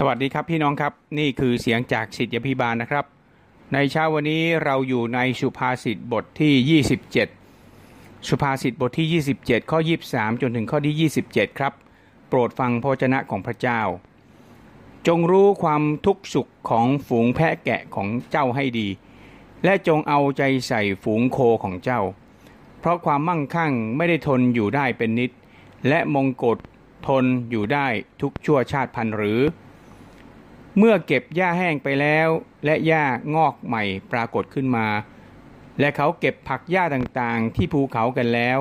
สวัสดีครับพี่น้องครับนี่คือเสียงจากสิทธิพิบาลนะครับ ในเช้าวันนี้เราอยู่ในสุภาษิตบทที่ 27 สุภาษิตบทที่ 27 ข้อ 23 จนถึงข้อที่ 27 ครับ โปรดฟังพระเจนะของพระเจ้า จงรู้ความทุกข์สุขของฝูงแพะแกะของเจ้าให้ดี และจงเอาใจใส่ฝูงโคของเจ้า เพราะความมั่งคั่งไม่ได้ทนอยู่ได้เป็นนิด และมงกฎทนอยู่ได้ทุกชั่วชาติพันหรือ เมื่อเก็บหญ้าแห้งไปแล้ว และหญ้างอกใหม่ปรากฏขึ้นมา และเขาเก็บผักหญ้าต่างๆ ที่ภูเขากันแล้ว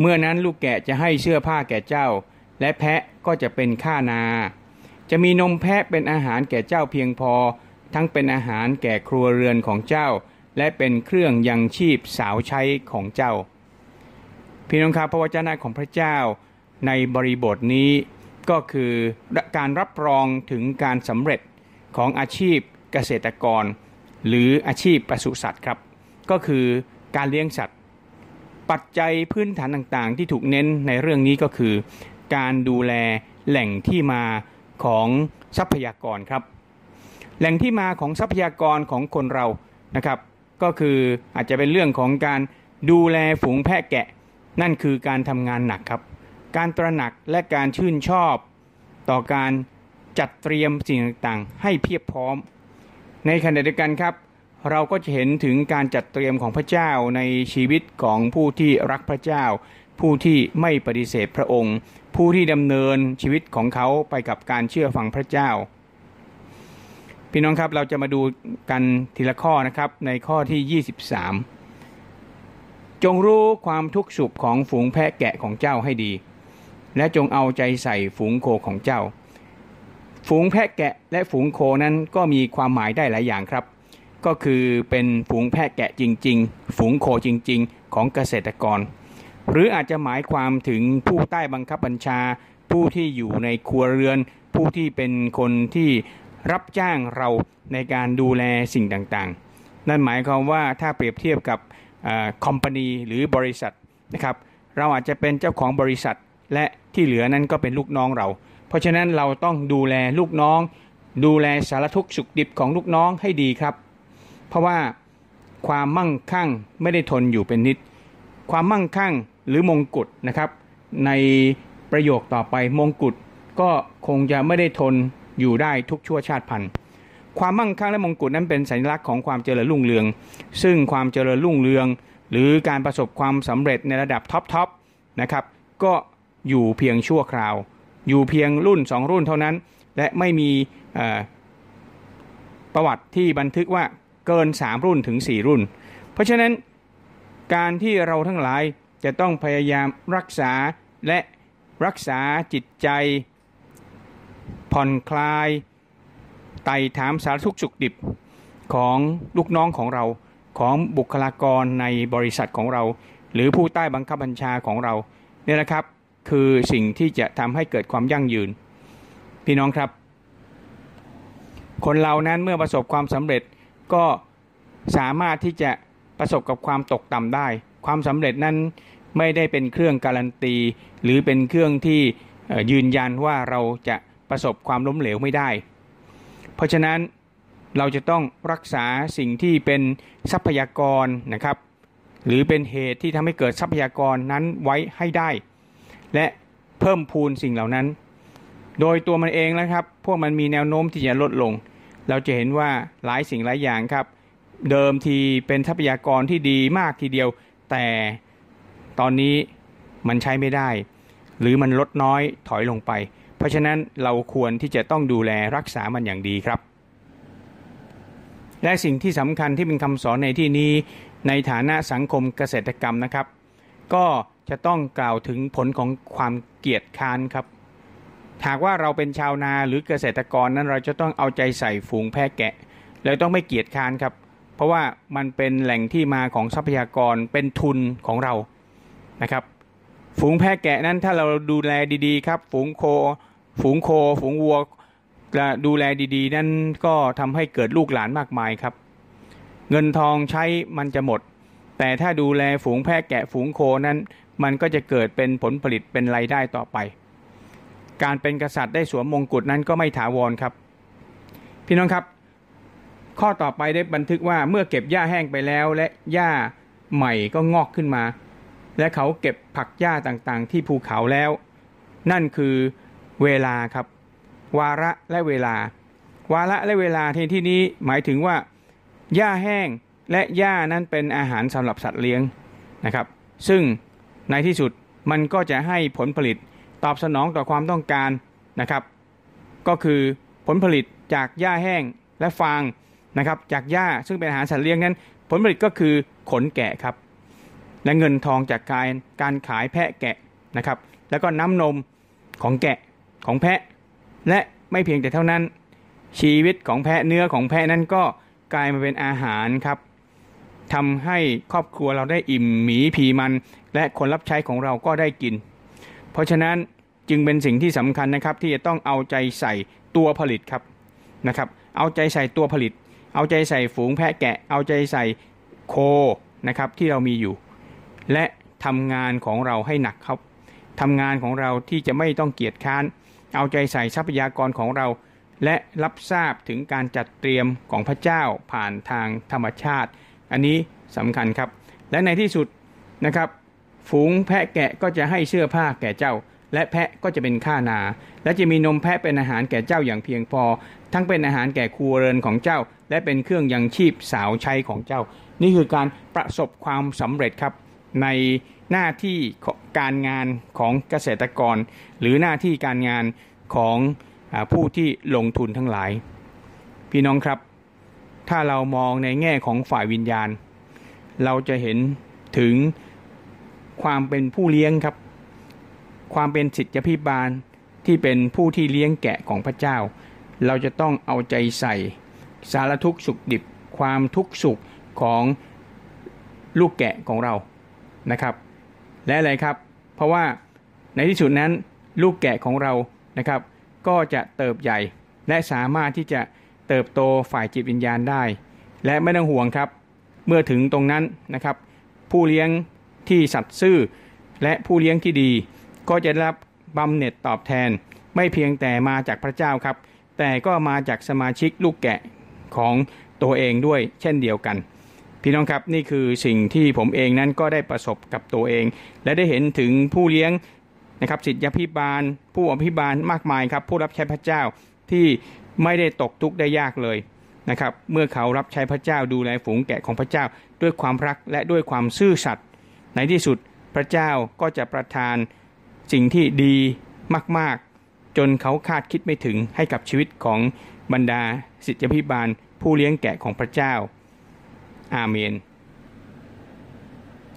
เมื่อนั้นลูกแกะจะให้เสื้อผ้าแก่เจ้า และแพะก็จะเป็นข้านา จะมีนมแพะเป็นอาหารแก่เจ้าเพียงพอ ทั้งเป็นอาหารแก่ครัวเรือนของเจ้า และเป็นเครื่องยังชีพสาวใช้ของเจ้าพี่น้องครับพระวจนะของพระเจ้าในบริบทนี้ ก็คือการรับรองถึงการสำเร็จของอาชีพเกษตรกร หรืออาชีพปศุสัตว์ครับ ก็คือการเลี้ยงสัตว์ ปัจจัยพื้นฐานต่างๆ ที่ถูกเน้นในเรื่องนี้ก็คือ การดูแลแหล่งที่มาของทรัพยากรครับ แหล่งที่มาของทรัพยากรของคนเรานะครับ ก็คืออาจจะเป็นเรื่องของการดูแลฝูงแพะแกะ นั่นคือการทำงานหนักครับ การตระหนักและการชื่นชอบ ต่อการจัดเตรียมสิ่งต่างๆ ให้เพียบพร้อม ในขณะเดียวกันครับ เราก็จะเห็นถึงการจัดเตรียมของพระเจ้าในชีวิตของผู้ที่รักพระเจ้า ผู้ที่ไม่ปฏิเสธพระองค์ ผู้ที่ดำเนินชีวิตของเขาไปกับการเชื่อฟังพระเจ้า พี่น้องครับเราจะมาดูกันทีละข้อนะครับในข้อที่ 23 จงรู้ความทุกข์สุขของฝูงแพะแกะของเจ้าให้ดี และจงเอาใจใส่ฝูงโคของเจ้า ฝูงแพะแกะและฝูงโคนั้นก็มีความหมายได้หลายอย่างครับ ก็คือเป็นฝูงแพะแกะจริง ๆ ฝูงโคจริง ๆ ของเกษตรกร หรืออาจจะหมายความถึงผู้ใต้บังคับบัญชา ผู้ที่อยู่ในครัวเรือน ผู้ที่เป็นคนที่รับจ้างเราในการดูแลสิ่งต่างๆ นั่นหมายความว่าถ้าเปรียบเทียบกับคอมพานีหรือบริษัทนะครับ เราอาจจะเป็นเจ้าของบริษัท และที่เหลือนั้นก็เป็นลูกน้องเรา เพราะฉะนั้นเราต้องดูแลลูกน้อง ดูแลสารทุกข์สุขดิบของลูกน้องให้ดีครับ เพราะว่าความมั่งคั่งไม่ได้ทนอยู่เป็นนิด ความมั่งคั่งหรือมงกุฎนะครับ ในประโยคต่อไปมงกุฎก็คงจะไม่ได้ทนอยู่ได้ทุกชั่วชาติพันธุ์ความมั่งคั่งและมงกุฎนั้นเป็นสัญลักษณ์ของความเจริญรุ่งเรือง ซึ่งความเจริญรุ่งเรือง หรือการประสบความสำเร็จในระดับท็อปๆนะครับ ก็ อยู่เพียงชั่วคราว อยู่เพียงรุ่น 2 รุ่นเท่านั้น และไม่มีประวัติที่บันทึกว่าเกิน 3 รุ่นถึง 4 รุ่น เพราะฉะนั้นการที่เราทั้งหลายจะต้องพยายามรักษาและรักษาจิตใจ ผ่อนคลาย ไต่ถามสารทุกข์สุขดิบของลูกน้องของเราของบุคลากรในบริษัทของเรา หรือผู้ใต้บังคับบัญชาของเราเนี่ยนะครับ คือสิ่งที่จะทำให้เกิดความยั่งยืน พี่น้องครับ คนเรานั้นเมื่อประสบความสำเร็จก็สามารถที่จะประสบกับความตกต่ำได้ ความสำเร็จนั้นไม่ได้เป็นเครื่องการันตี หรือเป็นเครื่องที่ยืนยันว่าเราจะประสบความล้มเหลวไม่ได้ เพราะฉะนั้นเราจะต้องรักษาสิ่งที่เป็นทรัพยากรนะครับ หรือเป็นเหตุที่ทำให้เกิดทรัพยากรนั้นไว้ให้ได้ และเพิ่มพูนสิ่งเหล่านั้น โดยตัวมันเองนะครับ พวกมันมีแนวโน้มที่จะลดลง เราจะเห็นว่าหลายสิ่งหลายอย่างครับ เดิมทีเป็นทรัพยากรที่ดีมากทีเดียว แต่ตอนนี้มันใช้ไม่ได้ หรือมันลดน้อยถอยลงไป เพราะฉะนั้นเราควรที่จะต้องดูแลรักษามันอย่างดีครับ และสิ่งที่สำคัญที่เป็นคำสอนในที่นี้ในฐานะสังคมเกษตรกรรมนะครับ ก็ จะต้องกล่าวถึงผลของความเกียจค้านครับ หากว่าเราเป็นชาวนาหรือเกษตรกรนั้นเราจะต้องเอาใจใส่ฝูงแพะแกะเราต้องไม่เกียจค้านครับ เพราะว่ามันเป็นแหล่งที่มาของทรัพยากรเป็นทุนของเรานะครับ ฝูงแพะแกะนั้นถ้าเราดูแลดีๆ ครับ ฝูงโค ฝูงโค ฝูงวัวดูแลดีๆ นั้นก็ทำให้เกิดลูกหลานมากมายครับ เงินทองใช้มันจะหมด แต่ถ้าดูแลฝูงแพะแกะฝูงโคนั้น มันก็จะเกิดเป็นผลผลิตเป็นรายได้ต่อไป การเป็นกษัตริย์ได้สวมมงกุฎนั้นก็ไม่ถาวรครับ พี่น้องครับ ข้อต่อไปได้บันทึกว่าเมื่อเก็บหญ้าแห้งไปแล้ว และหญ้าใหม่ก็งอกขึ้นมา และเขาเก็บผักหญ้าต่างๆ ที่ภูเขาแล้ว นั่นคือเวลาครับ วาระและเวลา วาระและเวลาที่ที่นี้หมายถึงว่าหญ้าแห้ง และหญ้านั้นเป็นอาหารสำหรับสัตว์เลี้ยงนะครับ ซึ่งในที่สุดมันก็จะให้ผลผลิตตอบสนองต่อความต้องการนะครับ ก็คือผลผลิตจากหญ้าแห้งและฟางนะครับ จากหญ้าซึ่งเป็นอาหารสัตว์เลี้ยงนั้น ผลผลิตก็คือขนแกะครับ และเงินทองจากการการขายแพะแกะนะครับ แล้วก็น้ำนมของแกะของแพะ และไม่เพียงแต่เท่านั้น ชีวิตของแพะเนื้อของแพะนั้นก็กลายมาเป็นอาหารครับ ทำให้ครอบครัวเราได้อิ่มหมีผีมัน และคนรับใช้ของเราก็ได้กิน เพราะฉะนั้นจึงเป็นสิ่งที่สำคัญนะครับ ที่จะต้องเอาใจใส่ตัวผลิตครับนะครับ เอาใจใส่ตัวผลิต เอาใจใส่ฝูงแพะแกะ เอาใจใส่โคนะครับที่เรามีอยู่ และทำงานของเราให้หนักครับทำงานของเราที่จะไม่ต้องเกียจค้าน เอาใจใส่ทรัพยากรของเรา และรับทราบถึงการจัดเตรียมของพระเจ้าผ่านทางธรรมชาติ อันนี้สำคัญครับ และในที่สุดนะครับ ฝูงแพะแกะก็จะให้เสื้อผ้าแก่เจ้า และแพะก็จะเป็นข้านา และจะมีนมแพะเป็นอาหารแก่เจ้าอย่างเพียงพอ ทั้งเป็นอาหารแก่ครัวเรือนของเจ้า และเป็นเครื่องยังชีพสาวใช้ของเจ้า นี่คือการประสบความสำเร็จครับในหน้าที่การงานของเกษตรกร หรือหน้าที่การงานของอผู้ที่ลงทุนทั้งหลาย พี่น้องครับ ถ้าเรามองในแง่ของฝ่ายวิญญาณ เราจะเห็นถึงความเป็นผู้เลี้ยงครับ ความเป็นสิทธิพิบาลที่เป็นผู้ที่เลี้ยงแกะของพระเจ้า เราจะต้องเอาใจใส่ สารทุกข์สุขดิบ ความทุกข์สุขของลูกแกะของเรานะครับ และอะไรครับ เพราะว่าในที่สุดนั้นลูกแกะของเรานะครับ ก็จะเติบใหญ่และสามารถที่จะ เติบโตฝ่ายจิตวิญญาณได้ และไม่ต้องห่วงครับ เมื่อถึงตรงนั้นนะครับ ผู้เลี้ยงที่สัตย์ซื่อ และผู้เลี้ยงที่ดี ก็จะได้รับบำเหน็จตอบแทน ไม่เพียงแต่มาจากพระเจ้าครับ แต่ก็มาจากสมาชิกลูกแกะของตัวเองด้วยเช่นเดียวกัน พี่น้องครับนี่คือสิ่งที่ผมเองนั้นก็ได้ประสบกับตัวเอง และได้เห็นถึงผู้เลี้ยงนะครับสิทธิพิบาล ผู้อภิบาลมากมายครับ ผู้รับใช้พระเจ้าที่ ไม่ได้ตกทุกข์ได้ยากเลยนะครับเมื่อเขารับใช้พระเจ้าดูแลฝูงแกะของพระเจ้าด้วยความรักและด้วยความซื่อสัตย์ในที่สุดพระเจ้าก็จะประทานสิ่งที่ดีมาก ๆ จนเขาคาดคิดไม่ถึงให้กับชีวิตของบรรดาสิทธิพิบาลผู้เลี้ยงแกะของพระเจ้า อาเมน